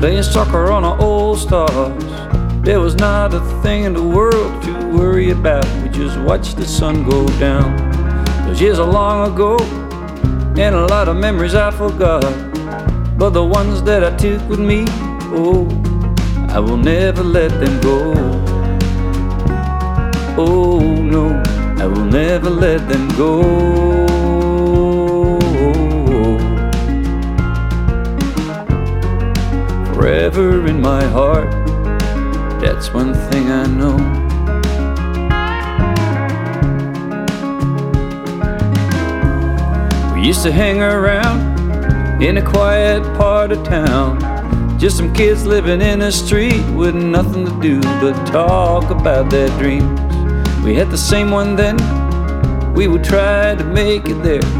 Playing soccer on our old stars. There was not a thing in the world to worry about. We just watched the sun go down. Those years are long ago, and a lot of memories I forgot. But the ones that I took with me, oh, I will never let them go. Oh no, I will never let them go. Forever in my heart, that's one thing I know. We used to hang around in a quiet part of town. Just some kids living in the street with nothing to do but talk about their dreams. We had the same one then, we would try to make it there.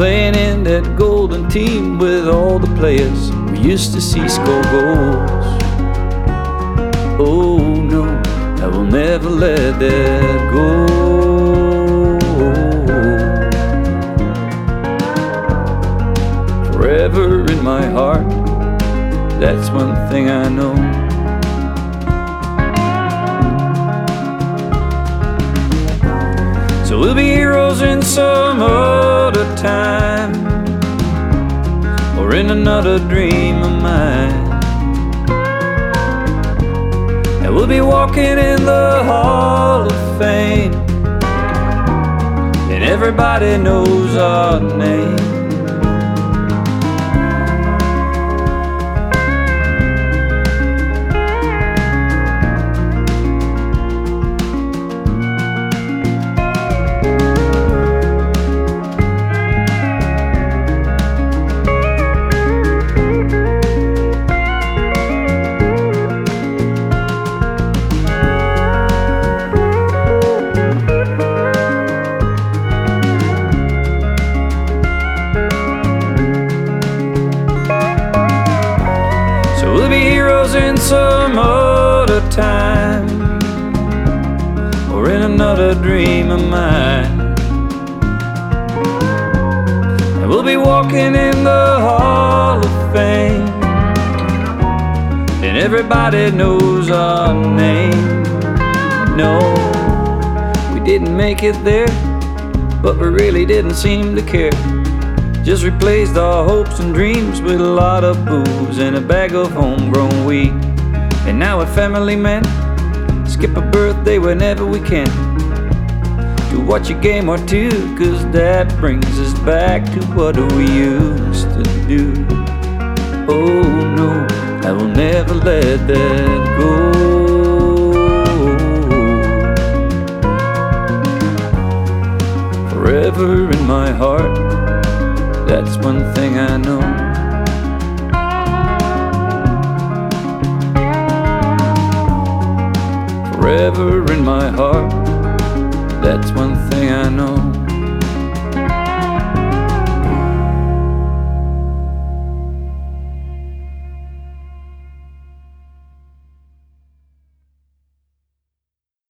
Playing in that golden team with all the players we used to see score goals. Oh no, I will never let that go. Forever in my heart, that's one thing I know. So we'll be heroes in some or in another dream of mine. And we'll be walking in the Hall of Fame, and everybody knows our name. Heroes in some other time, or in another dream of mine. And we'll be walking in the Hall of Fame, and everybody knows our name. No, we didn't make it there, but we really didn't seem to care. Just replaced our hopes and dreams with a lot of booze and a bag of homegrown weed. And now we're family men, skip a birthday whenever we can. To watch a game or two, cause that brings us back to what we used to do. Oh no, I will never let that go. Forever in my heart, that's one thing I know. Forever in my heart, that's one thing I know.